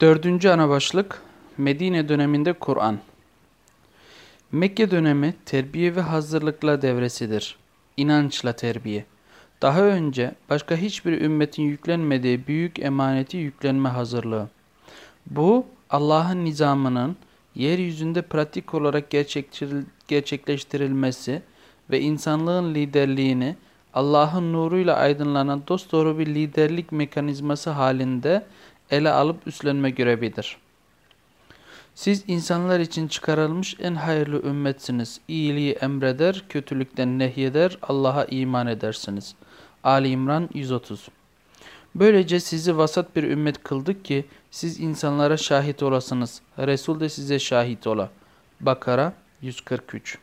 Dördüncü ana başlık Medine döneminde Kur'an. Mekke dönemi terbiye ve hazırlıkla devresidir. İnançla terbiye. Daha önce başka hiçbir ümmetin yüklenmediği büyük emaneti yüklenme hazırlığı. Bu Allah'ın nizamının yeryüzünde pratik olarak gerçekleştirilmesi ve insanlığın liderliğini Allah'ın nuruyla aydınlanan dosdoğru bir liderlik mekanizması halinde ele alıp üstlenme görevidir. Siz insanlar için çıkarılmış en hayırlı ümmetsiniz. İyiliği emreder, kötülükten nehyeder, Allah'a iman edersiniz. Ali İmran 130 Böylece sizi vasat bir ümmet kıldık ki siz insanlara şahit olasınız. Resul de size şahit ola. Bakara 143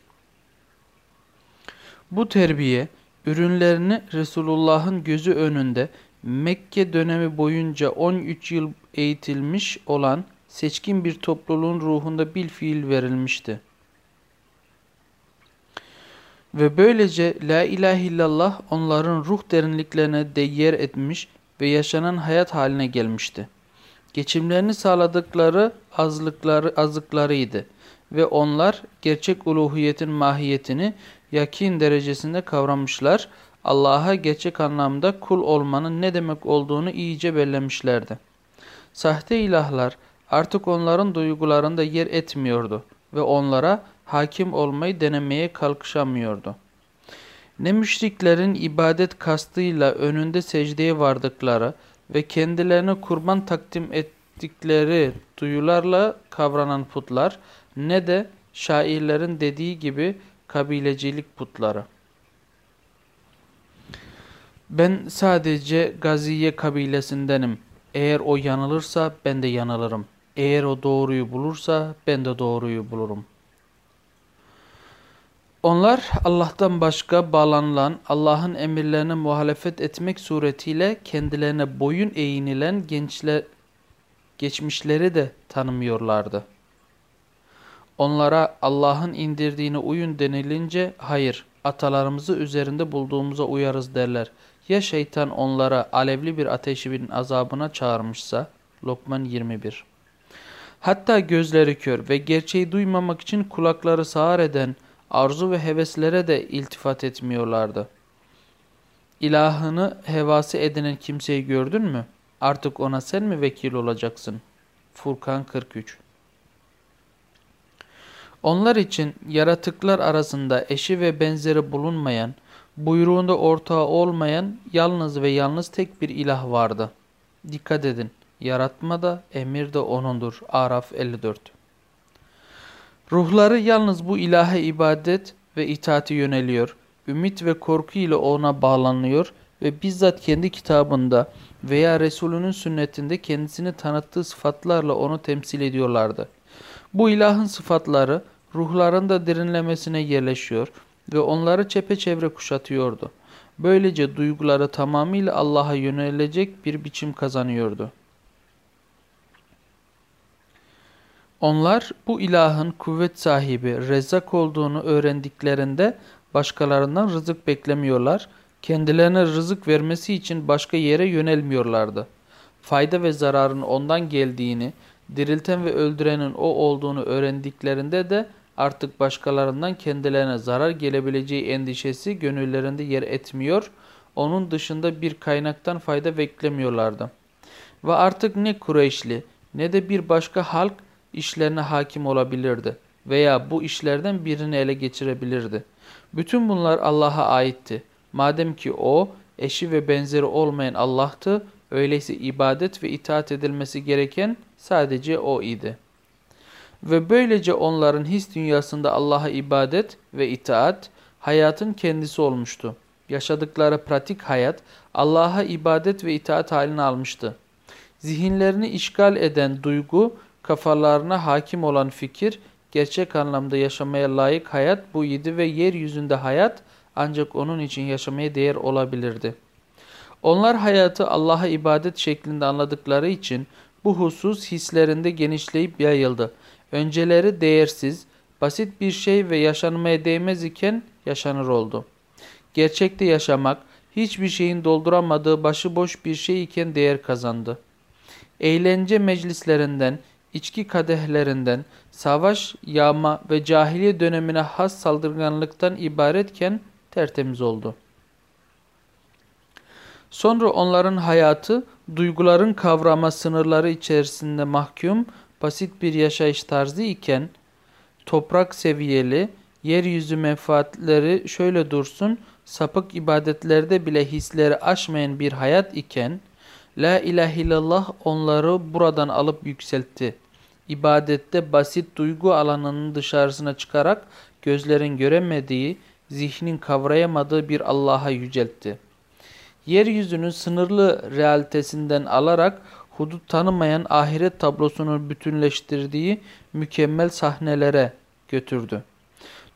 Bu terbiye ürünlerini Resulullah'ın gözü önünde Mekke dönemi boyunca 13 yıl eğitilmiş olan seçkin bir topluluğun ruhunda bil fiil verilmişti. Ve böylece La ilahe illallah onların ruh derinliklerine de yer etmiş ve yaşanan hayat haline gelmişti. Geçimlerini sağladıkları azlıkları, azıklarıydı ve onlar gerçek uluhiyetin mahiyetini yakin derecesinde kavramışlar, Allah'a gerçek anlamda kul olmanın ne demek olduğunu iyice bellemişlerdi. Sahte ilahlar artık onların duygularında yer etmiyordu ve onlara hakim olmayı denemeye kalkışamıyordu. Ne müşriklerin ibadet kastıyla önünde secdeye vardıkları ve kendilerine kurban takdim ettikleri duyularla kavranan putlar ne de şairlerin dediği gibi kabilecilik putları. Ben sadece Gaziye kabilesindenim. Eğer o yanılırsa ben de yanılırım. Eğer o doğruyu bulursa ben de doğruyu bulurum. Onlar Allah'tan başka bağlanılan, Allah'ın emirlerine muhalefet etmek suretiyle kendilerine boyun eğinilen gençler, geçmişleri de tanımıyorlardı. Onlara Allah'ın indirdiğine uyun denilince hayır atalarımızı üzerinde bulduğumuza uyarız derler. Ya şeytan onlara alevli bir ateşin azabına çağırmışsa? Lokman 21 Hatta gözleri kör ve gerçeği duymamak için kulakları sağır eden arzu ve heveslere de iltifat etmiyorlardı. İlahını hevası edinen kimseyi gördün mü? Artık ona sen mi vekil olacaksın? Furkan 43 Onlar için yaratıklar arasında eşi ve benzeri bulunmayan, buyruğunda ortağı olmayan yalnız ve yalnız tek bir ilah vardı. Dikkat edin, yaratma da emir de O'nundur. Araf 54 Ruhları yalnız bu ilahe ibadet ve itaati yöneliyor, ümit ve korku ile O'na bağlanıyor ve bizzat kendi kitabında veya Resulünün sünnetinde kendisini tanıttığı sıfatlarla onu temsil ediyorlardı. Bu ilahın sıfatları ruhların da derinlemesine yerleşiyor ve onları çepeçevre kuşatıyordu. Böylece duyguları tamamıyla Allah'a yönelecek bir biçim kazanıyordu. Onlar bu ilahın kuvvet sahibi, rezzak olduğunu öğrendiklerinde başkalarından rızık beklemiyorlar, kendilerine rızık vermesi için başka yere yönelmiyorlardı. Fayda ve zararın ondan geldiğini, dirilten ve öldürenin o olduğunu öğrendiklerinde de artık başkalarından kendilerine zarar gelebileceği endişesi gönüllerinde yer etmiyor, onun dışında bir kaynaktan fayda beklemiyorlardı. Ve artık ne Kureyşli ne de bir başka halk işlerine hakim olabilirdi veya bu işlerden birini ele geçirebilirdi. Bütün bunlar Allah'a aitti. Madem ki O, eşi ve benzeri olmayan Allah'tı, öyleyse ibadet ve itaat edilmesi gereken sadece O idi. Ve böylece onların his dünyasında Allah'a ibadet ve itaat hayatın kendisi olmuştu. Yaşadıkları pratik hayat Allah'a ibadet ve itaat halini almıştı. Zihinlerini işgal eden duygu, kafalarına hakim olan fikir, gerçek anlamda yaşamaya layık hayat bu idi ve yeryüzünde hayat ancak onun için yaşamaya değer olabilirdi. Onlar hayatı Allah'a ibadet şeklinde anladıkları için bu husus hislerinde genişleyip yayıldı. Önceleri değersiz, basit bir şey ve yaşanmaya değmez iken yaşanır oldu. Gerçekte yaşamak, hiçbir şeyin dolduramadığı başıboş bir şey iken değer kazandı. Eğlence meclislerinden, içki kadehlerinden, savaş, yağma ve cahiliye dönemine has saldırganlıktan ibaretken tertemiz oldu. Sonra onların hayatı duyguların kavrama sınırları içerisinde mahkum, basit bir yaşayış tarzı iken, toprak seviyeli, yeryüzü menfaatleri şöyle dursun, sapık ibadetlerde bile hisleri aşmayan bir hayat iken, La ilahe illallah onları buradan alıp yükseltti. İbadette basit duygu alanının dışarısına çıkarak gözlerin göremediği, zihnin kavrayamadığı bir Allah'a yüceltti. Yeryüzünün sınırlı realitesinden alarak hudut tanımayan ahiret tablosunu bütünleştirdiği mükemmel sahnelere götürdü.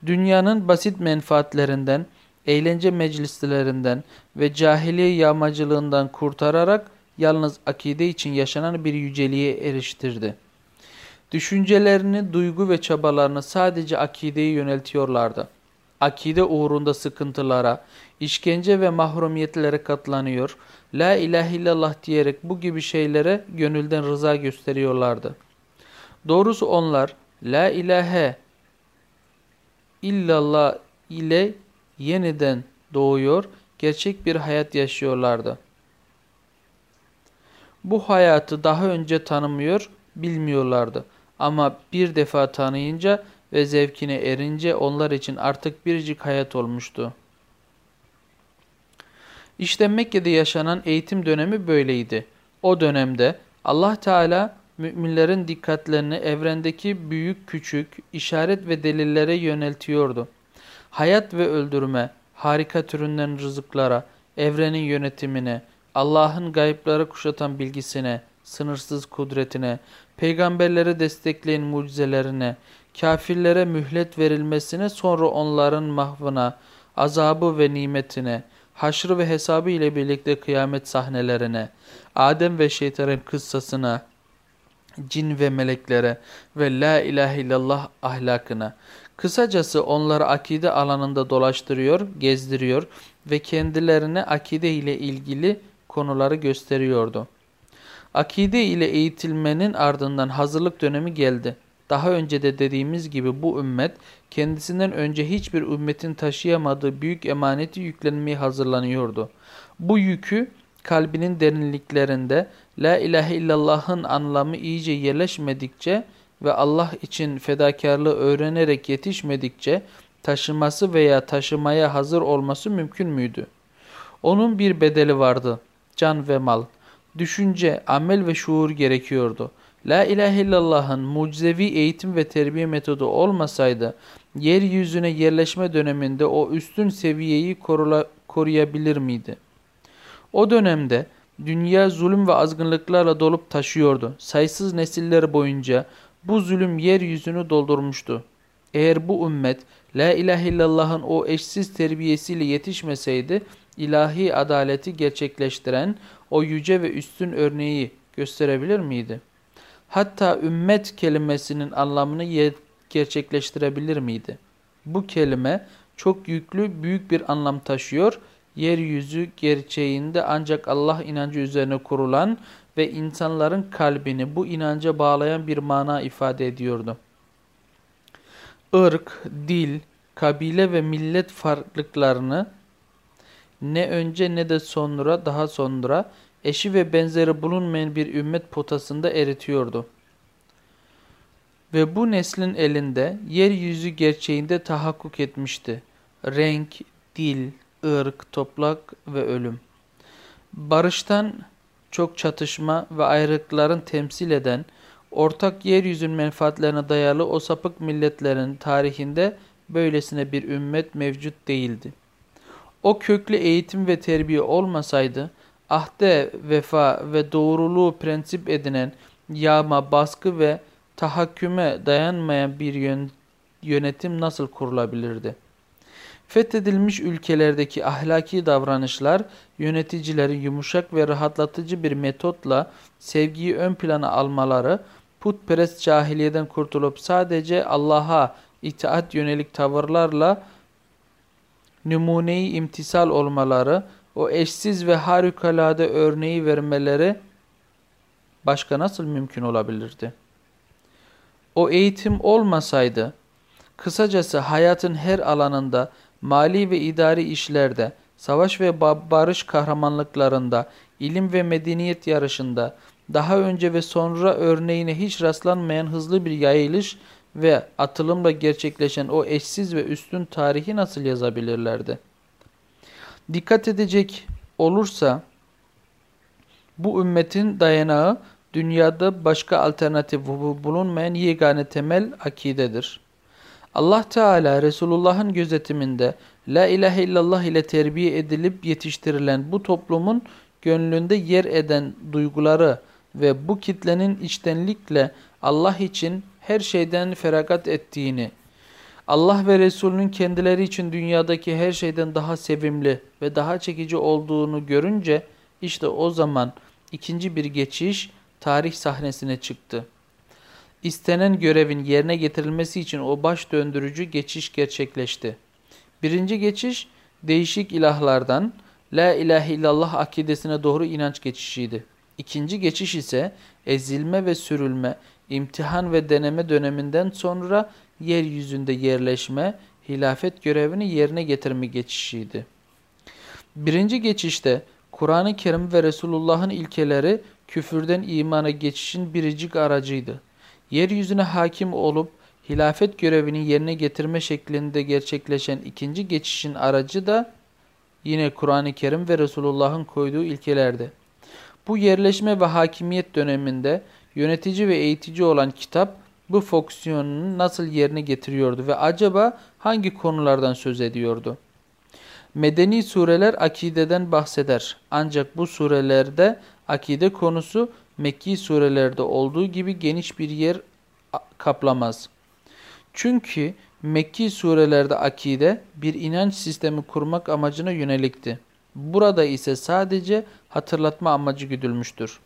Dünyanın basit menfaatlerinden, eğlence meclislerinden ve cahiliye yağmacılığından kurtararak yalnız akide için yaşanan bir yüceliğe eriştirdi. Düşüncelerini, duygu ve çabalarını sadece akideye yöneltiyorlardı. Akide uğrunda sıkıntılara, işkence ve mahrumiyetlere katlanıyor, La ilahe illallah diyerek bu gibi şeylere gönülden rıza gösteriyorlardı. Doğrusu onlar La ilahe illallah ile yeniden doğuyor, gerçek bir hayat yaşıyorlardı. Bu hayatı daha önce tanımıyor, bilmiyorlardı. Ama bir defa tanıyınca ve zevkine erince onlar için artık biricik hayat olmuştu. İşte Mekke'de yaşanan eğitim dönemi böyleydi. O dönemde Allah Teala müminlerin dikkatlerini evrendeki büyük küçük işaret ve delillere yöneltiyordu. Hayat ve öldürme, harika türünden rızıklara, evrenin yönetimine, Allah'ın gayıpları kuşatan bilgisine, sınırsız kudretine, peygamberleri destekleyen mucizelerine, kafirlere mühlet verilmesine sonra onların mahvına, azabı ve nimetine, haşrı ve hesabı ile birlikte kıyamet sahnelerine, Adem ve şeytanın kıssasına, cin ve meleklere ve la ilahe illallah ahlakına. Kısacası onları akide alanında dolaştırıyor, gezdiriyor ve kendilerine akide ile ilgili konuları gösteriyordu. Akide ile eğitilmenin ardından hazırlık dönemi geldi. Daha önce de dediğimiz gibi bu ümmet kendisinden önce hiçbir ümmetin taşıyamadığı büyük emaneti yüklenmeye hazırlanıyordu. Bu yükü kalbinin derinliklerinde La ilahe illallah'ın anlamı iyice yerleşmedikçe ve Allah için fedakarlığı öğrenerek yetişmedikçe taşıması veya taşımaya hazır olması mümkün müydü? Onun bir bedeli vardı. Can ve mal. Düşünce, amel ve şuur gerekiyordu. La ilahe illallah'ın mucizevi eğitim ve terbiye metodu olmasaydı, yeryüzüne yerleşme döneminde o üstün seviyeyi korula, koruyabilir miydi? O dönemde dünya zulüm ve azgınlıklarla dolup taşıyordu. Sayısız nesiller boyunca bu zulüm yeryüzünü doldurmuştu. Eğer bu ümmet La ilahe illallah'ın o eşsiz terbiyesiyle yetişmeseydi, ilahi adaleti gerçekleştiren o yüce ve üstün örneği gösterebilir miydi? Hatta ümmet kelimesinin anlamını gerçekleştirebilir miydi? Bu kelime çok yüklü büyük bir anlam taşıyor. Yeryüzü gerçeğinde ancak Allah inancı üzerine kurulan ve insanların kalbini bu inanca bağlayan bir mana ifade ediyordu. Irk, dil, kabile ve millet farklılıklarını ne önce ne de sonra daha sonra eşi ve benzeri bulunmayan bir ümmet potasında eritiyordu. Ve bu neslin elinde yeryüzü gerçeğinde tahakkuk etmişti. Renk, dil, ırk, toprak ve ölüm. Barıştan çok çatışma ve ayrılıkların temsil eden, ortak yeryüzün menfaatlerine dayalı o sapık milletlerin tarihinde böylesine bir ümmet mevcut değildi. O köklü eğitim ve terbiye olmasaydı, ahde, vefa ve doğruluğu prensip edinen yağma, baskı ve tahakküme dayanmayan bir yönetim nasıl kurulabilirdi? Fethedilmiş ülkelerdeki ahlaki davranışlar yöneticilerin yumuşak ve rahatlatıcı bir metotla sevgiyi ön plana almaları, putperest cahiliyeden kurtulup sadece Allah'a itaat yönelik tavırlarla numuneyi imtisal olmaları, o eşsiz ve harikulade örneği vermeleri başka nasıl mümkün olabilirdi? O eğitim olmasaydı, kısacası hayatın her alanında, mali ve idari işlerde, savaş ve barış kahramanlıklarında, ilim ve medeniyet yarışında, daha önce ve sonra örneğine hiç rastlanmayan hızlı bir yayılış ve atılımla gerçekleşen o eşsiz ve üstün tarihi nasıl yazabilirlerdi? Dikkat edecek olursa bu ümmetin dayanağı dünyada başka alternatif bulunmayan yegane temel akidedir. Allah Teala Resulullah'ın gözetiminde La ilahe illallah ile terbiye edilip yetiştirilen bu toplumun gönlünde yer eden duyguları ve bu kitlenin içtenlikle Allah için her şeyden feragat ettiğini, Allah ve Resulünün kendileri için dünyadaki her şeyden daha sevimli ve daha çekici olduğunu görünce işte o zaman ikinci bir geçiş tarih sahnesine çıktı. İstenen görevin yerine getirilmesi için o baş döndürücü geçiş gerçekleşti. Birinci geçiş değişik ilahlardan La ilahe illallah akidesine doğru inanç geçişiydi. İkinci geçiş ise ezilme ve sürülme, imtihan ve deneme döneminden sonra yeryüzünde yerleşme, hilafet görevini yerine getirme geçişiydi. Birinci geçişte Kur'an-ı Kerim ve Resulullah'ın ilkeleri küfürden imana geçişin biricik aracıydı. Yeryüzüne hakim olup hilafet görevini yerine getirme şeklinde gerçekleşen ikinci geçişin aracı da yine Kur'an-ı Kerim ve Resulullah'ın koyduğu ilkelerdi. Bu yerleşme ve hakimiyet döneminde yönetici ve eğitici olan kitap bu fonksiyonunu nasıl yerine getiriyordu ve acaba hangi konulardan söz ediyordu? Medeni sureler akideden bahseder. Ancak bu surelerde akide konusu Mekki surelerde olduğu gibi geniş bir yer kaplamaz. Çünkü Mekki surelerde akide bir inanç sistemi kurmak amacına yönelikti. Burada ise sadece hatırlatma amacı güdülmüştür.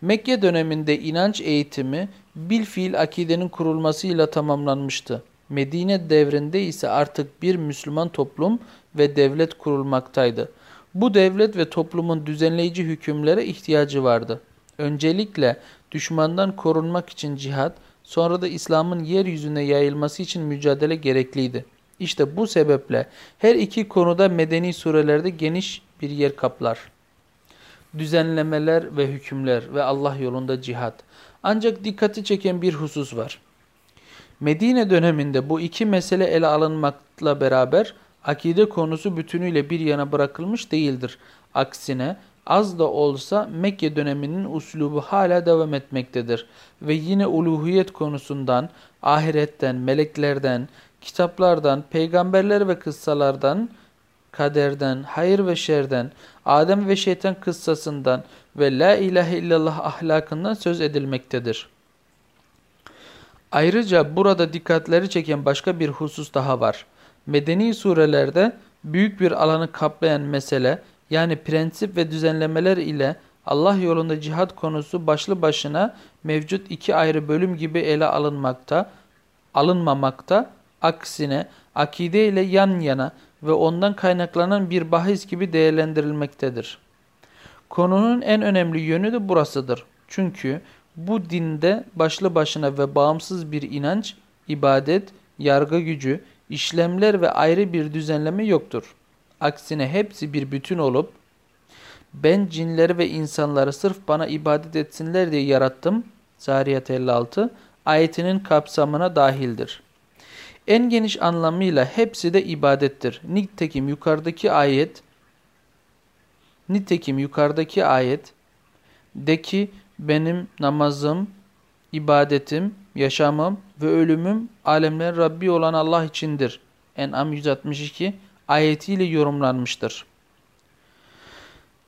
Mekke döneminde inanç eğitimi bilfiil akidenin kurulmasıyla tamamlanmıştı. Medine devrinde ise artık bir Müslüman toplum ve devlet kurulmaktaydı. Bu devlet ve toplumun düzenleyici hükümlere ihtiyacı vardı. Öncelikle düşmandan korunmak için cihat, sonra da İslam'ın yeryüzüne yayılması için mücadele gerekliydi. İşte bu sebeple her iki konuda medeni surelerde geniş bir yer kaplar. Düzenlemeler ve hükümler ve Allah yolunda cihat. Ancak dikkati çeken bir husus var. Medine döneminde bu iki mesele ele alınmakla beraber akide konusu bütünüyle bir yana bırakılmış değildir. Aksine az da olsa Mekke döneminin uslubu hala devam etmektedir. Ve yine uluhiyet konusundan, ahiretten, meleklerden, kitaplardan, peygamberler ve kıssalardan, kaderden, hayır ve şerden, Adem ve şeytan kıssasından ve la ilahe illallah ahlakından söz edilmektedir. Ayrıca burada dikkatleri çeken başka bir husus daha var. Medeni surelerde büyük bir alanı kaplayan mesele yani prensip ve düzenlemeler ile Allah yolunda cihat konusu başlı başına mevcut iki ayrı bölüm gibi ele alınmakta, alınmamakta, aksine akide ile yan yana ve ondan kaynaklanan bir bahis gibi değerlendirilmektedir. Konunun en önemli yönü de burasıdır. Çünkü bu dinde başlı başına ve bağımsız bir inanç, ibadet, yargı gücü, işlemler ve ayrı bir düzenleme yoktur. Aksine hepsi bir bütün olup ben cinleri ve insanları sırf bana ibadet etsinler diye yarattım. Zariyat 56 ayetinin kapsamına dahildir. En geniş anlamıyla hepsi de ibadettir. Nitekim yukarıdaki ayet Nitekim yukarıdaki ayet de ki benim namazım, ibadetim, yaşamım ve ölümüm alemler Rabbi olan Allah içindir. En'am 162 ayetiyle yorumlanmıştır.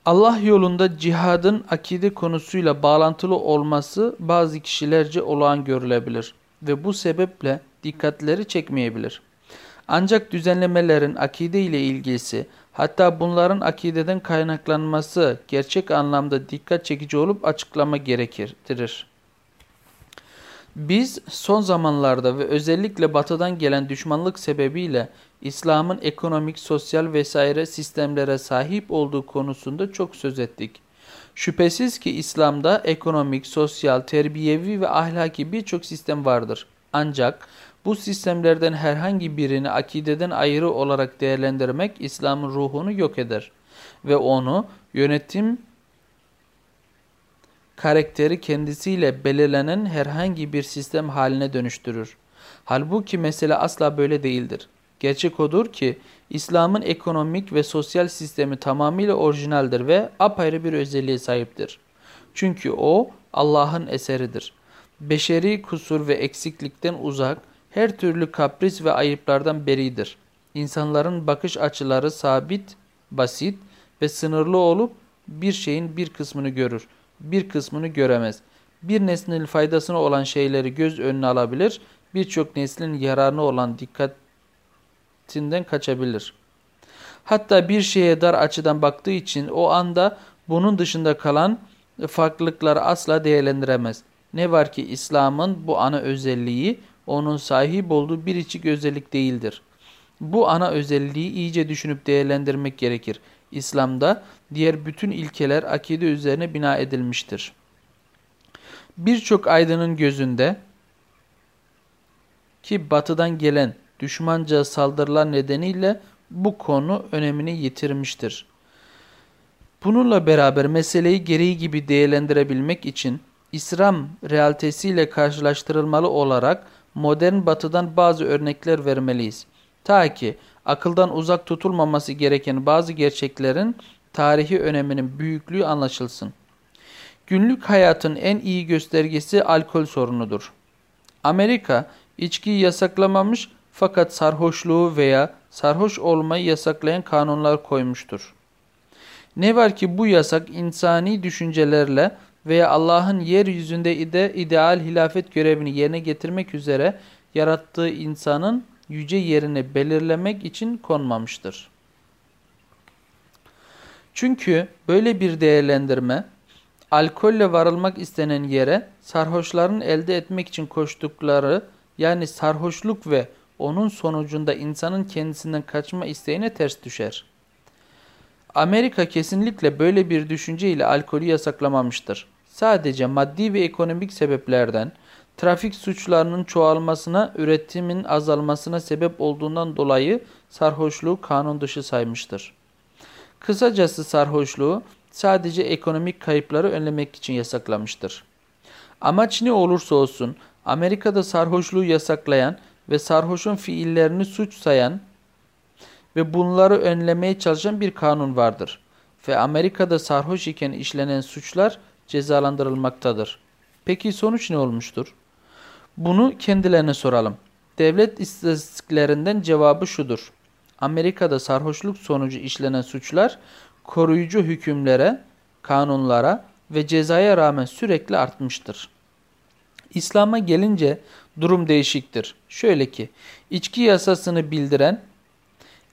Allah yolunda cihadın akide konusuyla bağlantılı olması bazı kişilerce olağan görülebilir ve bu sebeple dikkatleri çekmeyebilir. Ancak düzenlemelerin akide ile ilgisi hatta bunların akideden kaynaklanması gerçek anlamda dikkat çekici olup açıklama gerektirir. Biz son zamanlarda ve özellikle batıdan gelen düşmanlık sebebiyle İslam'ın ekonomik, sosyal vesaire sistemlere sahip olduğu konusunda çok söz ettik. Şüphesiz ki İslam'da ekonomik, sosyal, terbiyevi ve ahlaki birçok sistem vardır. Ancak bu sistemlerden herhangi birini akideden ayrı olarak değerlendirmek İslam'ın ruhunu yok eder ve onu yönetim karakteri kendisiyle belirlenen herhangi bir sistem haline dönüştürür. Halbuki mesele asla böyle değildir. Gerçek odur ki İslam'ın ekonomik ve sosyal sistemi tamamıyla orijinaldir ve apayrı bir özelliğe sahiptir. Çünkü o Allah'ın eseridir. Beşeri kusur ve eksiklikten uzak, her türlü kapris ve ayıplardan beridir. İnsanların bakış açıları sabit, basit ve sınırlı olup bir şeyin bir kısmını görür, bir kısmını göremez. Bir neslin faydasına olan şeyleri göz önüne alabilir, birçok neslin yararına olan dikkatinden kaçabilir. Hatta bir şeye dar açıdan baktığı için o anda bunun dışında kalan farklılıkları asla değerlendiremez. Ne var ki İslam'ın bu ana özelliği onun sahip olduğu biricik özellik değildir. Bu ana özelliği iyice düşünüp değerlendirmek gerekir. İslam'da diğer bütün ilkeler akide üzerine bina edilmiştir. Birçok aydının gözünde ki batıdan gelen düşmanca saldırılar nedeniyle bu konu önemini yitirmiştir. Bununla beraber meseleyi gereği gibi değerlendirebilmek için İslam realitesiyle karşılaştırılmalı olarak modern batıdan bazı örnekler vermeliyiz. Ta ki akıldan uzak tutulmaması gereken bazı gerçeklerin tarihi öneminin büyüklüğü anlaşılsın. Günlük hayatın en iyi göstergesi alkol sorunudur. Amerika içkiyi yasaklamamış fakat sarhoşluğu veya sarhoş olmayı yasaklayan kanunlar koymuştur. Ne var ki bu yasak insani düşüncelerle veya Allah'ın yeryüzünde ide ideal hilafet görevini yerine getirmek üzere yarattığı insanın yüce yerini belirlemek için konmamıştır. Çünkü böyle bir değerlendirme alkolle varılmak istenen yere sarhoşların elde etmek için koştukları yani sarhoşluk ve onun sonucunda insanın kendisinden kaçma isteğine ters düşer. Amerika kesinlikle böyle bir düşünceyle alkolü yasaklamamıştır. Sadece maddi ve ekonomik sebeplerden trafik suçlarının çoğalmasına, üretimin azalmasına sebep olduğundan dolayı sarhoşluğu kanun dışı saymıştır. Kısacası sarhoşluğu sadece ekonomik kayıpları önlemek için yasaklamıştır. Amaç ne olursa olsun Amerika'da sarhoşluğu yasaklayan ve sarhoşun fiillerini suç sayan ve bunları önlemeye çalışan bir kanun vardır. Ve Amerika'da sarhoş iken işlenen suçlar cezalandırılmaktadır. Peki sonuç ne olmuştur? Bunu kendilerine soralım. Devlet istatistiklerinden cevabı şudur. Amerika'da sarhoşluk sonucu işlenen suçlar koruyucu hükümlere, kanunlara ve cezaya rağmen sürekli artmıştır. İslam'a gelince durum değişiktir. Şöyle ki, içki yasasını bildiren,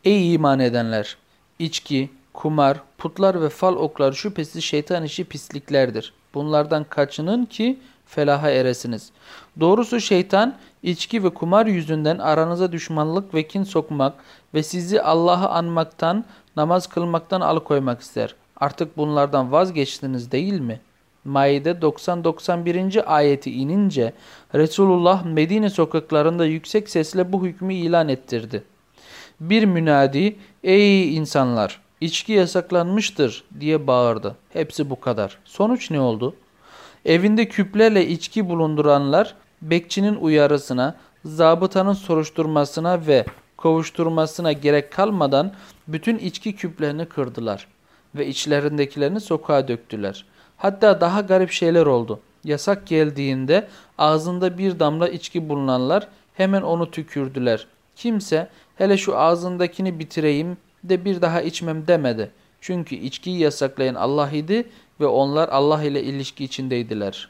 ey iman edenler, içki, kumar, putlar ve fal okları şüphesiz şeytan işi pisliklerdir. Bunlardan kaçının ki felaha eresiniz. Doğrusu şeytan içki ve kumar yüzünden aranıza düşmanlık ve kin sokmak ve sizi Allah'ı anmaktan, namaz kılmaktan alıkoymak ister. Artık bunlardan vazgeçtiniz değil mi? Maide 90-91. ayeti inince Resulullah Medine sokaklarında yüksek sesle bu hükmü ilan ettirdi. Bir münadi ey insanlar içki yasaklanmıştır diye bağırdı. Hepsi bu kadar. Sonuç ne oldu? Evinde küplerle içki bulunduranlar bekçinin uyarısına, zabıtanın soruşturmasına ve kovuşturmasına gerek kalmadan bütün içki küplerini kırdılar ve içlerindekilerini sokağa döktüler. Hatta daha garip şeyler oldu. Yasak geldiğinde ağzında bir damla içki bulunanlar hemen onu tükürdüler. Kimse hele şu ağzındakini bitireyim de bir daha içmem demedi. Çünkü içkiyi yasaklayan Allah idi ve onlar Allah ile ilişki içindeydiler.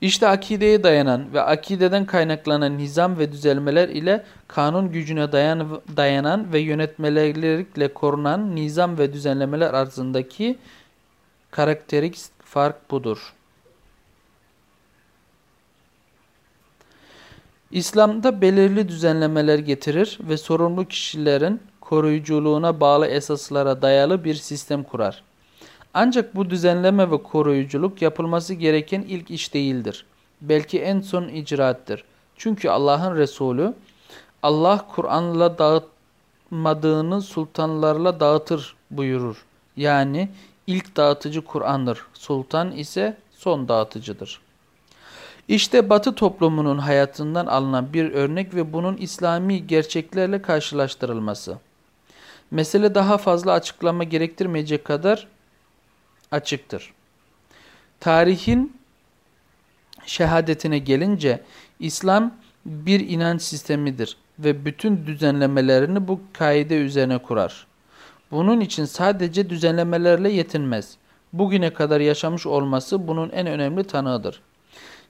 İşte akideye dayanan ve akideden kaynaklanan nizam ve düzelmeler ile kanun gücüne dayan, dayanan ve yönetmelerlikle korunan nizam ve düzenlemeler arasındaki karakterik fark budur. İslam'da belirli düzenlemeler getirir ve sorumlu kişilerin koruyuculuğuna bağlı esaslara dayalı bir sistem kurar. Ancak bu düzenleme ve koruyuculuk yapılması gereken ilk iş değildir. Belki en son icraattır. Çünkü Allah'ın Resulü Allah Kur'an'la dağıtmadığını sultanlarla dağıtır buyurur. Yani ilk dağıtıcı Kur'an'dır. Sultan ise son dağıtıcıdır. İşte Batı toplumunun hayatından alınan bir örnek ve bunun İslami gerçeklerle karşılaştırılması. Mesele daha fazla açıklama gerektirmeyecek kadar açıktır. Tarihin şehadetine gelince İslam bir inanç sistemidir ve bütün düzenlemelerini bu kaide üzerine kurar. Bunun için sadece düzenlemelerle yetinmez. Bugüne kadar yaşamış olması bunun en önemli tanığıdır.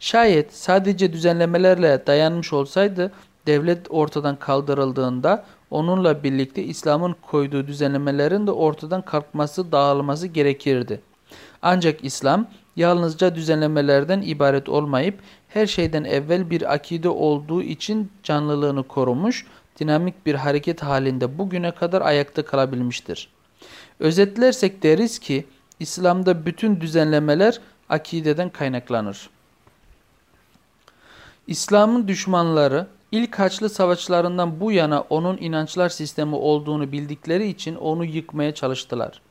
Şayet sadece düzenlemelerle dayanmış olsaydı devlet ortadan kaldırıldığında onunla birlikte İslam'ın koyduğu düzenlemelerin de ortadan kalkması, dağılması gerekirdi. Ancak İslam yalnızca düzenlemelerden ibaret olmayıp her şeyden evvel bir akide olduğu için canlılığını korumuş, dinamik bir hareket halinde bugüne kadar ayakta kalabilmiştir. Özetlersek deriz ki İslam'da bütün düzenlemeler akideden kaynaklanır. İslam'ın düşmanları ilk Haçlı savaşlarından bu yana onun inançlar sistemi olduğunu bildikleri için onu yıkmaya çalıştılar.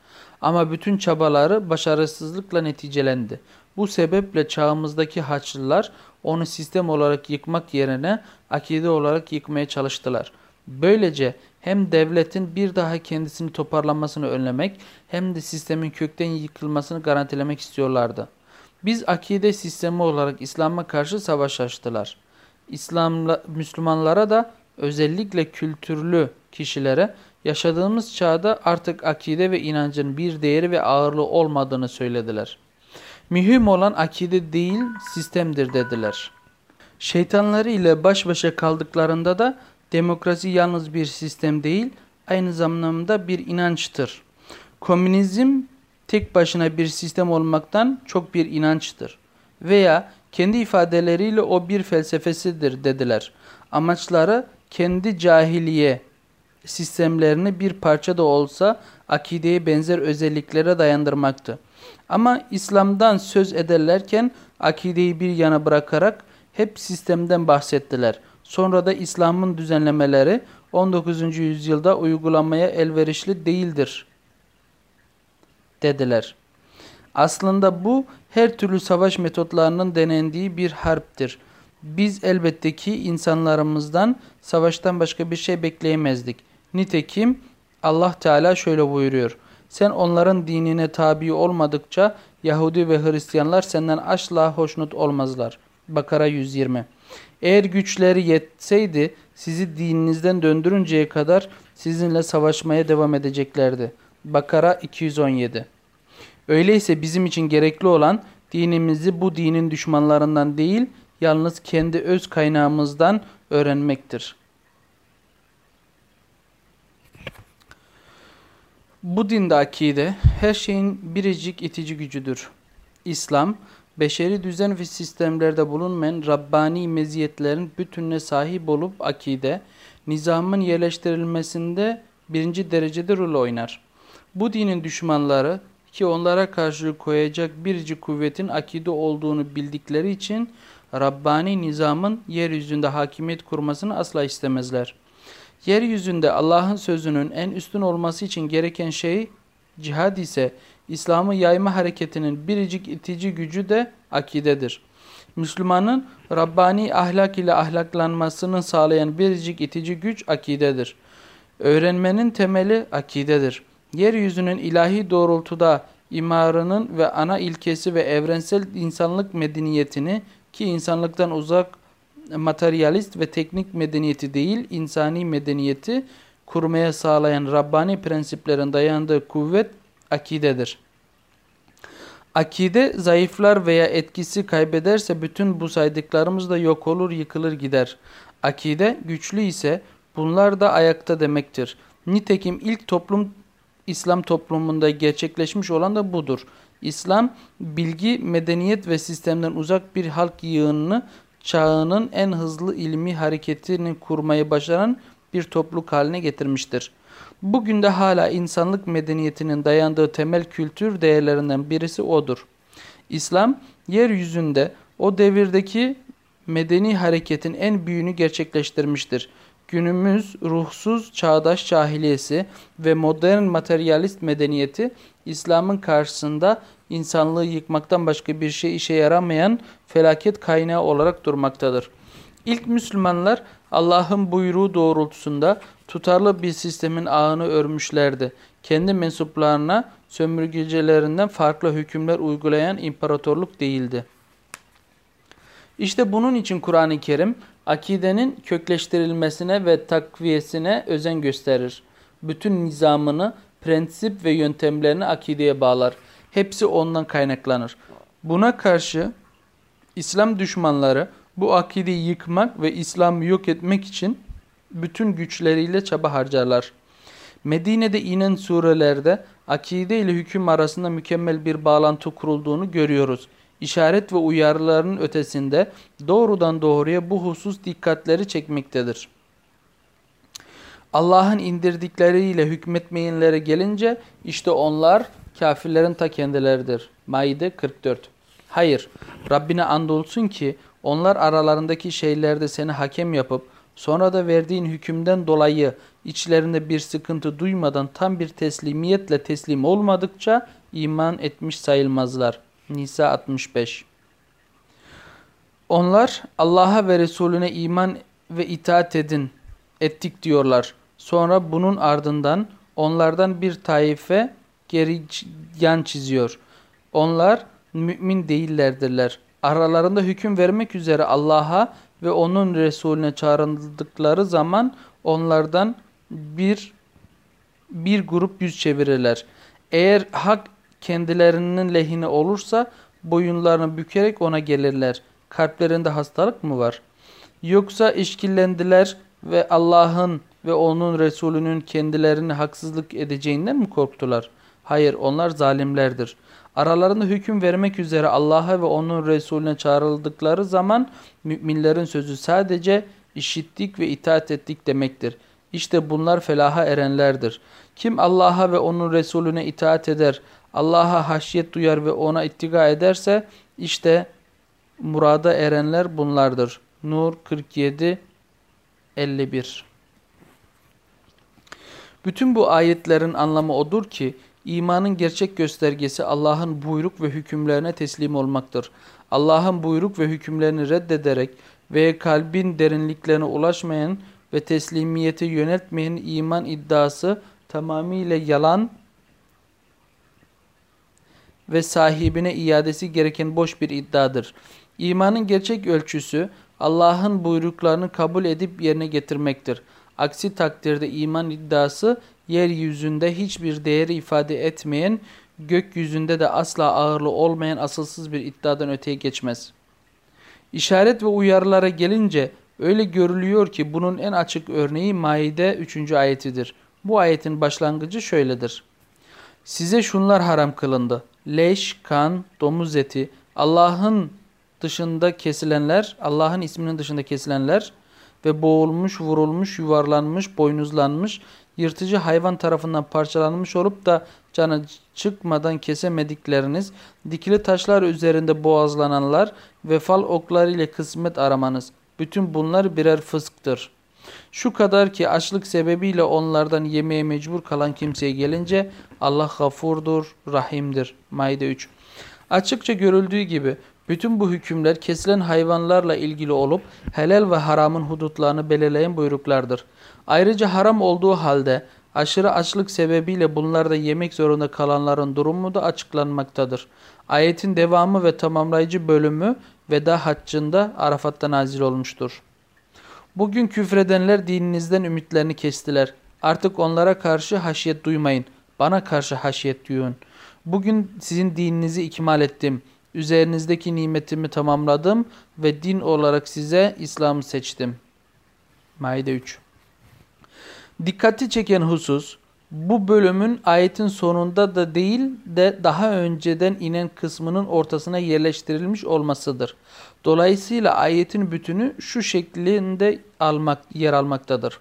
Ama bütün çabaları başarısızlıkla neticelendi. Bu sebeple çağımızdaki Haçlılar onu sistem olarak yıkmak yerine akide olarak yıkmaya çalıştılar. Böylece hem devletin bir daha kendisini toparlanmasını önlemek hem de sistemin kökten yıkılmasını garantilemek istiyorlardı. Biz akide sistemi olarak İslam'a karşı savaş açtılar. İslamla, Müslümanlara da özellikle kültürlü kişilere yaşadığımız çağda artık akide ve inancın bir değeri ve ağırlığı olmadığını söylediler. Mühim olan akide değil sistemdir dediler. Şeytanları ile baş başa kaldıklarında da demokrasi yalnız bir sistem değil aynı zamanda bir inançtır. Komünizm tek başına bir sistem olmaktan çok bir inançtır. Veya kendi ifadeleriyle o bir felsefesidir dediler. Amaçları kendi cahiliye sistemlerini bir parça da olsa akideye benzer özelliklere dayandırmaktı. Ama İslam'dan söz ederlerken akideyi bir yana bırakarak hep sistemden bahsettiler. Sonra da İslam'ın düzenlemeleri 19. yüzyılda uygulamaya elverişli değildir dediler. Aslında bu her türlü savaş metotlarının denendiği bir harptir. Biz elbette ki insanlarımızdan savaştan başka bir şey bekleyemezdik. Nitekim Allah Teala şöyle buyuruyor. Sen onların dinine tabi olmadıkça Yahudi ve Hristiyanlar senden asla hoşnut olmazlar. Bakara 120 Eğer güçleri yetseydi sizi dininizden döndürünceye kadar sizinle savaşmaya devam edeceklerdi. Bakara 217 Öyleyse bizim için gerekli olan dinimizi bu dinin düşmanlarından değil, yalnız kendi öz kaynağımızdan öğrenmektir. Bu dinde akide her şeyin biricik itici gücüdür. İslam, beşeri düzen ve sistemlerde bulunmayan Rabbani meziyetlerin bütününe sahip olup akide, nizamın yerleştirilmesinde birinci derecede rol oynar. Bu dinin düşmanları ki onlara karşı koyacak biricik kuvvetin akide olduğunu bildikleri için Rabbani nizamın yeryüzünde hakimiyet kurmasını asla istemezler. Yeryüzünde Allah'ın sözünün en üstün olması için gereken şey cihad ise İslam'ı yayma hareketinin biricik itici gücü de akidedir. Müslümanın Rabbani ahlak ile ahlaklanmasını sağlayan biricik itici güç akidedir. Öğrenmenin temeli akidedir. Yeryüzünün ilahi doğrultuda imarının ve ana ilkesi ve evrensel insanlık medeniyetini ki insanlıktan uzak materyalist ve teknik medeniyeti değil insani medeniyeti kurmaya sağlayan Rabbani prensiplerin dayandığı kuvvet akidedir. Akide zayıflar veya etkisi kaybederse bütün bu saydıklarımız da yok olur yıkılır gider. Akide güçlü ise bunlar da ayakta demektir. Nitekim ilk toplum İslam toplumunda gerçekleşmiş olan da budur. İslam bilgi, medeniyet ve sistemden uzak bir halk yığınını çağının en hızlı ilmi hareketini kurmayı başaran bir topluluk haline getirmiştir. Bugün de hala insanlık medeniyetinin dayandığı temel kültür değerlerinden birisi odur. İslam, yeryüzünde o devirdeki medeni hareketin en büyüğünü gerçekleştirmiştir. Günümüz ruhsuz çağdaş cahiliyesi ve modern materyalist medeniyeti İslam'ın karşısında insanlığı yıkmaktan başka bir şey işe yaramayan felaket kaynağı olarak durmaktadır. İlk Müslümanlar Allah'ın buyruğu doğrultusunda tutarlı bir sistemin ağını örmüşlerdi. Kendi mensuplarına sömürgecelerinden farklı hükümler uygulayan imparatorluk değildi. İşte bunun için Kur'an-ı Kerim akidenin kökleştirilmesine ve takviyesine özen gösterir. Bütün nizamını, prensip ve yöntemlerini akideye bağlar. Hepsi ondan kaynaklanır. Buna karşı İslam düşmanları bu akideyi yıkmak ve İslam'ı yok etmek için bütün güçleriyle çaba harcarlar. Medine'de inen surelerde akide ile hüküm arasında mükemmel bir bağlantı kurulduğunu görüyoruz. İşaret ve uyarıların ötesinde doğrudan doğruya bu husus dikkatleri çekmektedir. Allah'ın indirdikleriyle hükmetmeyenlere gelince işte onlar kafirlerin ta kendileridir. Maide 44 Hayır, Rabbine andolsun ki onlar aralarındaki şeylerde seni hakem yapıp sonra da verdiğin hükümden dolayı içlerinde bir sıkıntı duymadan tam bir teslimiyetle teslim olmadıkça iman etmiş sayılmazlar. Nisa 65 Onlar Allah'a ve Resulüne iman ve itaat edin, ettik diyorlar. Sonra bunun ardından onlardan bir taife geri yan çiziyor. Onlar mümin değillerdirler. Aralarında hüküm vermek üzere Allah'a ve onun Resulüne çağrıldıkları zaman onlardan bir bir grup yüz çevirirler. Eğer hak kendilerinin lehine olursa boyunlarını bükerek ona gelirler. Kalplerinde hastalık mı var? Yoksa işkillendiler ve Allah'ın ve onun Resulünün kendilerini haksızlık edeceğinden mi korktular? Hayır onlar zalimlerdir. Aralarında hüküm vermek üzere Allah'a ve onun Resulüne çağrıldıkları zaman müminlerin sözü sadece işittik ve itaat ettik demektir. İşte bunlar felaha erenlerdir. Kim Allah'a ve onun Resulüne itaat eder, Allah'a haşyet duyar ve ona ittiga ederse işte murada erenler bunlardır. Nur 47 51 Bütün bu ayetlerin anlamı odur ki İmanın gerçek göstergesi Allah'ın buyruk ve hükümlerine teslim olmaktır. Allah'ın buyruk ve hükümlerini reddederek ve kalbin derinliklerine ulaşmayan ve teslimiyete yöneltmeyen iman iddiası tamamıyla yalan ve sahibine iadesi gereken boş bir iddiadır. İmanın gerçek ölçüsü Allah'ın buyruklarını kabul edip yerine getirmektir. Aksi takdirde iman iddiası yeryüzünde hiçbir değeri ifade etmeyen, gökyüzünde de asla ağırlığı olmayan asılsız bir iddiadan öteye geçmez. İşaret ve uyarılara gelince öyle görülüyor ki bunun en açık örneği Maide 3. ayetidir. Bu ayetin başlangıcı şöyledir. Size şunlar haram kılındı. Leş, kan, domuz eti, Allah'ın dışında kesilenler, Allah'ın isminin dışında kesilenler ve boğulmuş, vurulmuş, yuvarlanmış, boynuzlanmış yırtıcı hayvan tarafından parçalanmış olup da canı çıkmadan kesemedikleriniz, dikili taşlar üzerinde boğazlananlar ve fal okları ile kısmet aramanız. Bütün bunlar birer fısktır. Şu kadar ki açlık sebebiyle onlardan yemeye mecbur kalan kimseye gelince Allah gafurdur, rahimdir. Maide 3 Açıkça görüldüğü gibi bütün bu hükümler kesilen hayvanlarla ilgili olup helal ve haramın hudutlarını belirleyen buyruklardır. Ayrıca haram olduğu halde aşırı açlık sebebiyle bunlarda yemek zorunda kalanların durumu da açıklanmaktadır. Ayetin devamı ve tamamlayıcı bölümü veda haccında Arafat'ta nazil olmuştur. Bugün küfredenler dininizden ümitlerini kestiler. Artık onlara karşı haşyet duymayın. Bana karşı haşyet duyun. Bugün sizin dininizi ikmal ettim. Üzerinizdeki nimetimi tamamladım ve din olarak size İslam'ı seçtim. Maide 3 Dikkati çeken husus bu bölümün ayetin sonunda da değil de daha önceden inen kısmının ortasına yerleştirilmiş olmasıdır. Dolayısıyla ayetin bütünü şu şeklinde almak, yer almaktadır.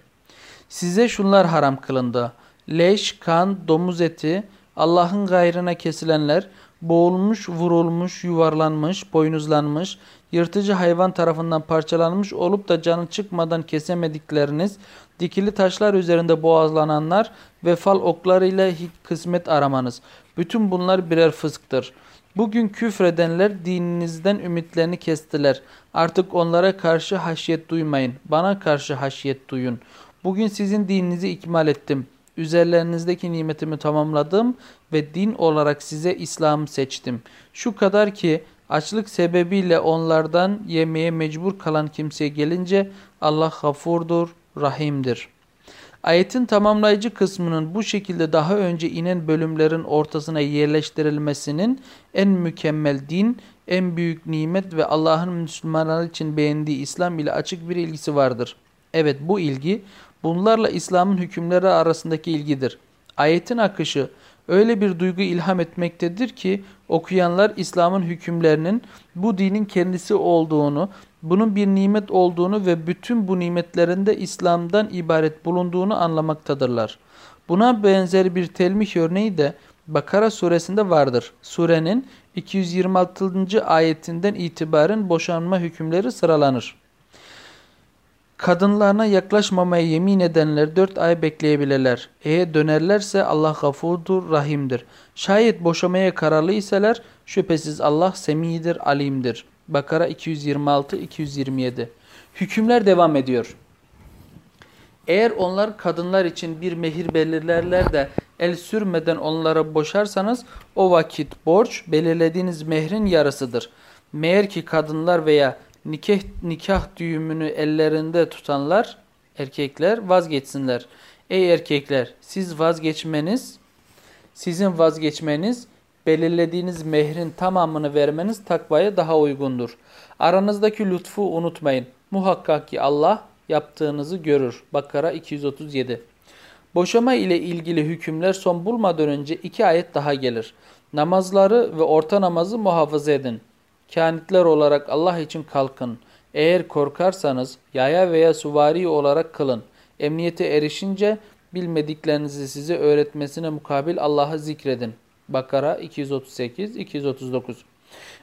Size şunlar haram kılındı. leş, kan, domuz eti, Allah'ın gayrına kesilenler, boğulmuş, vurulmuş, yuvarlanmış, boynuzlanmış, yırtıcı hayvan tarafından parçalanmış olup da canı çıkmadan kesemedikleriniz, dikili taşlar üzerinde boğazlananlar ve fal oklarıyla kısmet aramanız. Bütün bunlar birer fısktır. Bugün küfredenler dininizden ümitlerini kestiler. Artık onlara karşı haşyet duymayın. Bana karşı haşyet duyun. Bugün sizin dininizi ikmal ettim. Üzerlerinizdeki nimetimi tamamladım ve din olarak size İslam'ı seçtim. Şu kadar ki açlık sebebiyle onlardan yemeye mecbur kalan kimseye gelince Allah gafurdur, rahimdir. Ayetin tamamlayıcı kısmının bu şekilde daha önce inen bölümlerin ortasına yerleştirilmesinin en mükemmel din, en büyük nimet ve Allah'ın Müslümanlar için beğendiği İslam ile açık bir ilgisi vardır. Evet bu ilgi bunlarla İslam'ın hükümleri arasındaki ilgidir. Ayetin akışı öyle bir duygu ilham etmektedir ki okuyanlar İslam'ın hükümlerinin bu dinin kendisi olduğunu, bunun bir nimet olduğunu ve bütün bu nimetlerinde İslam'dan ibaret bulunduğunu anlamaktadırlar. Buna benzer bir telmih örneği de Bakara suresinde vardır. Surenin 226. ayetinden itibaren boşanma hükümleri sıralanır. Kadınlarına yaklaşmamaya yemin edenler dört ay bekleyebilirler. Eğer dönerlerse Allah gafurdur, rahimdir. Şayet boşamaya kararlı iseler şüphesiz Allah semidir, alimdir. Bakara 226-227 Hükümler devam ediyor. Eğer onlar kadınlar için bir mehir belirlerler de el sürmeden onlara boşarsanız o vakit borç belirlediğiniz mehrin yarısıdır. Meğer ki kadınlar veya nikah, nikah düğümünü ellerinde tutanlar erkekler vazgeçsinler. Ey erkekler siz vazgeçmeniz sizin vazgeçmeniz belirlediğiniz mehrin tamamını vermeniz takvaya daha uygundur. Aranızdaki lütfu unutmayın. Muhakkak ki Allah yaptığınızı görür. Bakara 237 Boşama ile ilgili hükümler son bulmadan önce iki ayet daha gelir. Namazları ve orta namazı muhafaza edin. Kânitler olarak Allah için kalkın. Eğer korkarsanız yaya veya suvari olarak kılın. Emniyete erişince bilmediklerinizi size öğretmesine mukabil Allah'ı zikredin. Bakara 238-239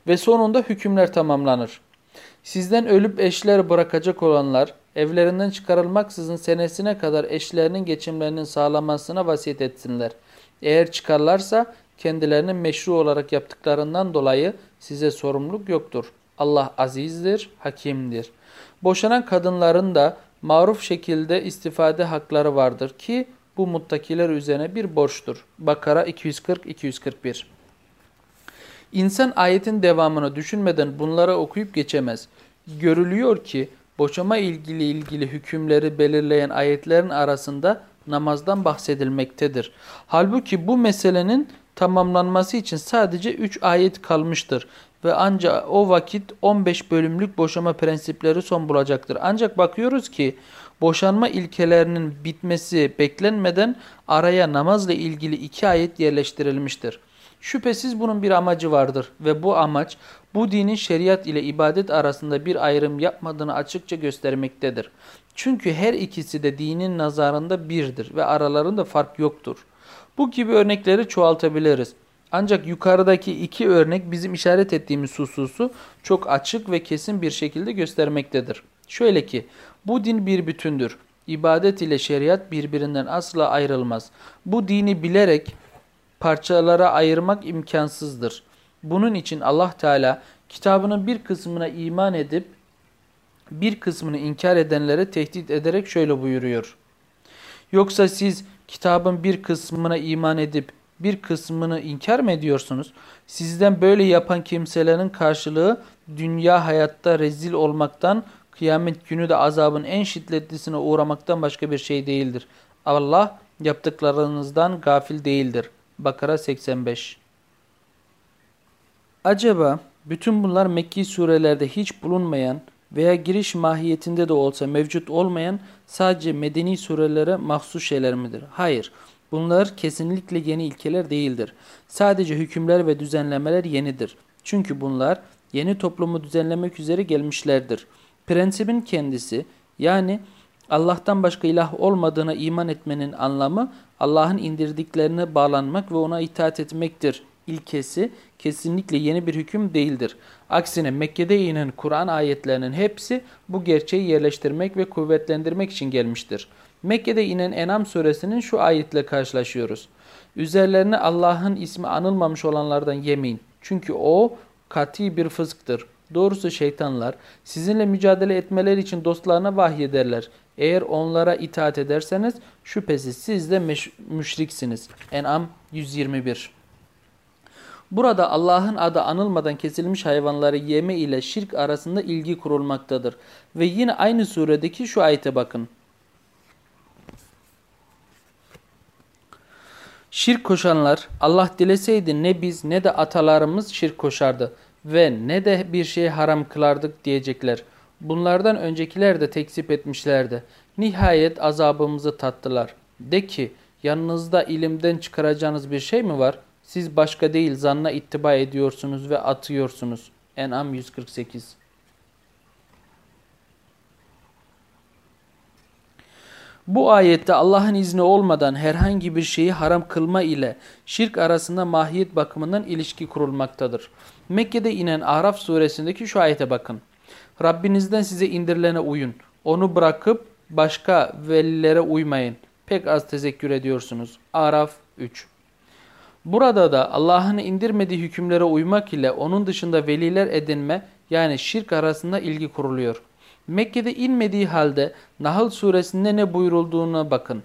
Ve sonunda hükümler tamamlanır. Sizden ölüp eşler bırakacak olanlar evlerinden çıkarılmaksızın senesine kadar eşlerinin geçimlerinin sağlanmasına vasiyet etsinler. Eğer çıkarlarsa kendilerinin meşru olarak yaptıklarından dolayı size sorumluluk yoktur. Allah azizdir, hakimdir. Boşanan kadınların da maruf şekilde istifade hakları vardır ki bu muttakiler üzerine bir borçtur. Bakara 240-241 İnsan ayetin devamını düşünmeden bunlara okuyup geçemez. Görülüyor ki boşama ilgili ilgili hükümleri belirleyen ayetlerin arasında namazdan bahsedilmektedir. Halbuki bu meselenin tamamlanması için sadece 3 ayet kalmıştır ve ancak o vakit 15 bölümlük boşama prensipleri son bulacaktır. Ancak bakıyoruz ki boşanma ilkelerinin bitmesi beklenmeden araya namazla ilgili iki ayet yerleştirilmiştir. Şüphesiz bunun bir amacı vardır ve bu amaç bu dinin şeriat ile ibadet arasında bir ayrım yapmadığını açıkça göstermektedir. Çünkü her ikisi de dinin nazarında birdir ve aralarında fark yoktur. Bu gibi örnekleri çoğaltabiliriz. Ancak yukarıdaki iki örnek bizim işaret ettiğimiz hususu çok açık ve kesin bir şekilde göstermektedir. Şöyle ki bu din bir bütündür. İbadet ile şeriat birbirinden asla ayrılmaz. Bu dini bilerek parçalara ayırmak imkansızdır. Bunun için Allah Teala kitabının bir kısmına iman edip bir kısmını inkar edenlere tehdit ederek şöyle buyuruyor. Yoksa siz kitabın bir kısmına iman edip bir kısmını inkar mı ediyorsunuz? Sizden böyle yapan kimselerin karşılığı dünya hayatta rezil olmaktan, kıyamet günü de azabın en şiddetlisine uğramaktan başka bir şey değildir. Allah yaptıklarınızdan gafil değildir. Bakara 85 Acaba bütün bunlar Mekki surelerde hiç bulunmayan veya giriş mahiyetinde de olsa mevcut olmayan sadece medeni surelere mahsus şeyler midir? Hayır. Bunlar kesinlikle yeni ilkeler değildir. Sadece hükümler ve düzenlemeler yenidir. Çünkü bunlar yeni toplumu düzenlemek üzere gelmişlerdir. Prensibin kendisi yani Allah'tan başka ilah olmadığına iman etmenin anlamı Allah'ın indirdiklerine bağlanmak ve ona itaat etmektir ilkesi kesinlikle yeni bir hüküm değildir. Aksine Mekke'de inen Kur'an ayetlerinin hepsi bu gerçeği yerleştirmek ve kuvvetlendirmek için gelmiştir. Mekke'de inen Enam suresinin şu ayetle karşılaşıyoruz. Üzerlerine Allah'ın ismi anılmamış olanlardan yemeyin. Çünkü o kati bir fısktır. Doğrusu şeytanlar sizinle mücadele etmeler için dostlarına vahyederler. Eğer onlara itaat ederseniz şüphesiz siz de müşriksiniz. En'am 121 Burada Allah'ın adı anılmadan kesilmiş hayvanları yeme ile şirk arasında ilgi kurulmaktadır. Ve yine aynı suredeki şu ayete bakın. Şirk koşanlar Allah dileseydi ne biz ne de atalarımız şirk koşardı ve ne de bir şey haram kılardık diyecekler. Bunlardan öncekiler de tekzip etmişlerdi. Nihayet azabımızı tattılar. De ki yanınızda ilimden çıkaracağınız bir şey mi var? Siz başka değil zanna ittiba ediyorsunuz ve atıyorsunuz. En'am 148 Bu ayette Allah'ın izni olmadan herhangi bir şeyi haram kılma ile şirk arasında mahiyet bakımından ilişki kurulmaktadır. Mekke'de inen Araf suresindeki şu ayete bakın. Rabbinizden size indirilene uyun. Onu bırakıp başka velilere uymayın. Pek az tezekkür ediyorsunuz. Araf 3 Burada da Allah'ın indirmediği hükümlere uymak ile onun dışında veliler edinme yani şirk arasında ilgi kuruluyor. Mekke'de inmediği halde Nahl suresinde ne buyurulduğuna bakın.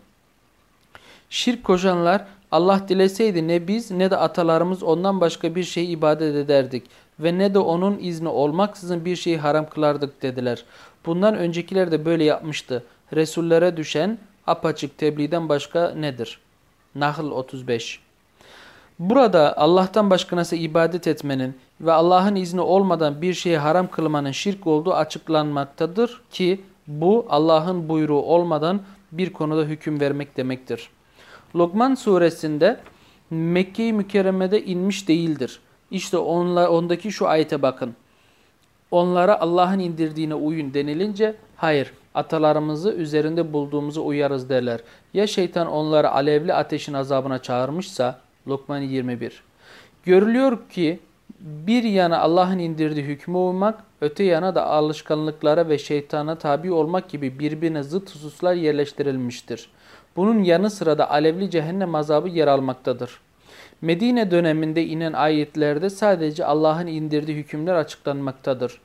Şirk koşanlar Allah dileseydi ne biz ne de atalarımız ondan başka bir şey ibadet ederdik ve ne de onun izni olmaksızın bir şeyi haram kılardık dediler. Bundan öncekiler de böyle yapmıştı. Resullere düşen apaçık tebliğden başka nedir? Nahl 35 Burada Allah'tan başkasına ibadet etmenin ve Allah'ın izni olmadan bir şeyi haram kılmanın şirk olduğu açıklanmaktadır ki bu Allah'ın buyruğu olmadan bir konuda hüküm vermek demektir. Lokman suresinde Mekke-i Mükerreme'de inmiş değildir. İşte onlar, ondaki şu ayete bakın. Onlara Allah'ın indirdiğine uyun denilince hayır atalarımızı üzerinde bulduğumuzu uyarız derler. Ya şeytan onları alevli ateşin azabına çağırmışsa Lokman 21. Görülüyor ki bir yana Allah'ın indirdiği hükmü uymak, öte yana da alışkanlıklara ve şeytana tabi olmak gibi birbirine zıt hususlar yerleştirilmiştir. Bunun yanı sıra da alevli cehennem azabı yer almaktadır. Medine döneminde inen ayetlerde sadece Allah'ın indirdiği hükümler açıklanmaktadır.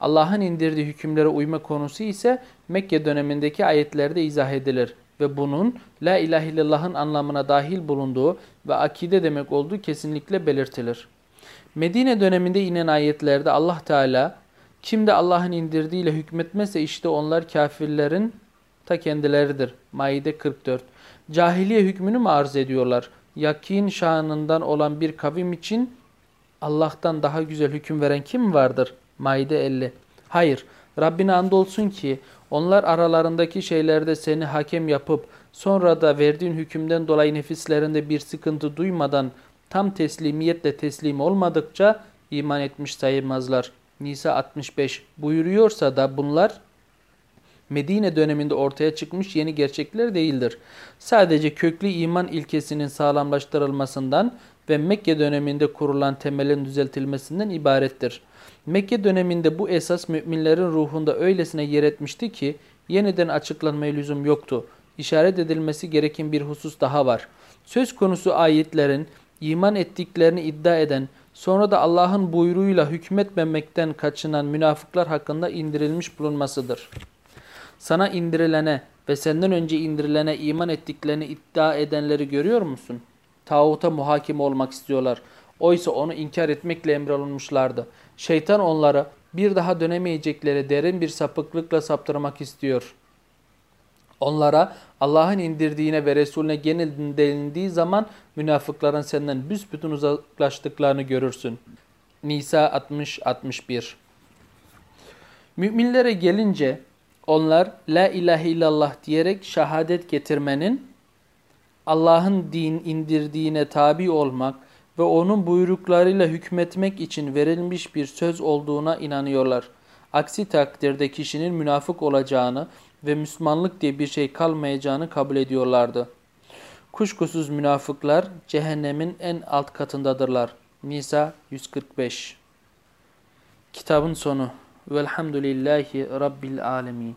Allah'ın indirdiği hükümlere uyma konusu ise Mekke dönemindeki ayetlerde izah edilir ve bunun La ilahe illallah'ın anlamına dahil bulunduğu ve akide demek olduğu kesinlikle belirtilir. Medine döneminde inen ayetlerde Allah Teala kim de Allah'ın indirdiğiyle hükmetmezse işte onlar kafirlerin ta kendileridir. Maide 44. Cahiliye hükmünü mü arz ediyorlar? Yakin şanından olan bir kavim için Allah'tan daha güzel hüküm veren kim vardır? Maide 50. Hayır, Rabbine andolsun ki onlar aralarındaki şeylerde seni hakem yapıp sonra da verdiğin hükümden dolayı nefislerinde bir sıkıntı duymadan tam teslimiyetle teslim olmadıkça iman etmiş sayılmazlar. Nisa 65 buyuruyorsa da bunlar Medine döneminde ortaya çıkmış yeni gerçekler değildir. Sadece köklü iman ilkesinin sağlamlaştırılmasından ve Mekke döneminde kurulan temelin düzeltilmesinden ibarettir. Mekke döneminde bu esas müminlerin ruhunda öylesine yer etmişti ki yeniden açıklanmaya lüzum yoktu. İşaret edilmesi gereken bir husus daha var. Söz konusu ayetlerin iman ettiklerini iddia eden, sonra da Allah'ın buyruğuyla hükmetmemekten kaçınan münafıklar hakkında indirilmiş bulunmasıdır. Sana indirilene ve senden önce indirilene iman ettiklerini iddia edenleri görüyor musun? Tağuta muhakeme olmak istiyorlar. Oysa onu inkar etmekle emrolunmuşlardı. Şeytan onları bir daha dönemeyecekleri derin bir sapıklıkla saptırmak istiyor. Onlara Allah'ın indirdiğine ve Resulüne genel denildiği zaman münafıkların senden büsbütün uzaklaştıklarını görürsün. Nisa 60-61 Müminlere gelince onlar La ilahe illallah diyerek şehadet getirmenin Allah'ın din indirdiğine tabi olmak ve onun buyruklarıyla hükmetmek için verilmiş bir söz olduğuna inanıyorlar. Aksi takdirde kişinin münafık olacağını ve Müslümanlık diye bir şey kalmayacağını kabul ediyorlardı. Kuşkusuz münafıklar cehennemin en alt katındadırlar. Nisa 145 Kitabın sonu Velhamdülillahi Rabbil Alemin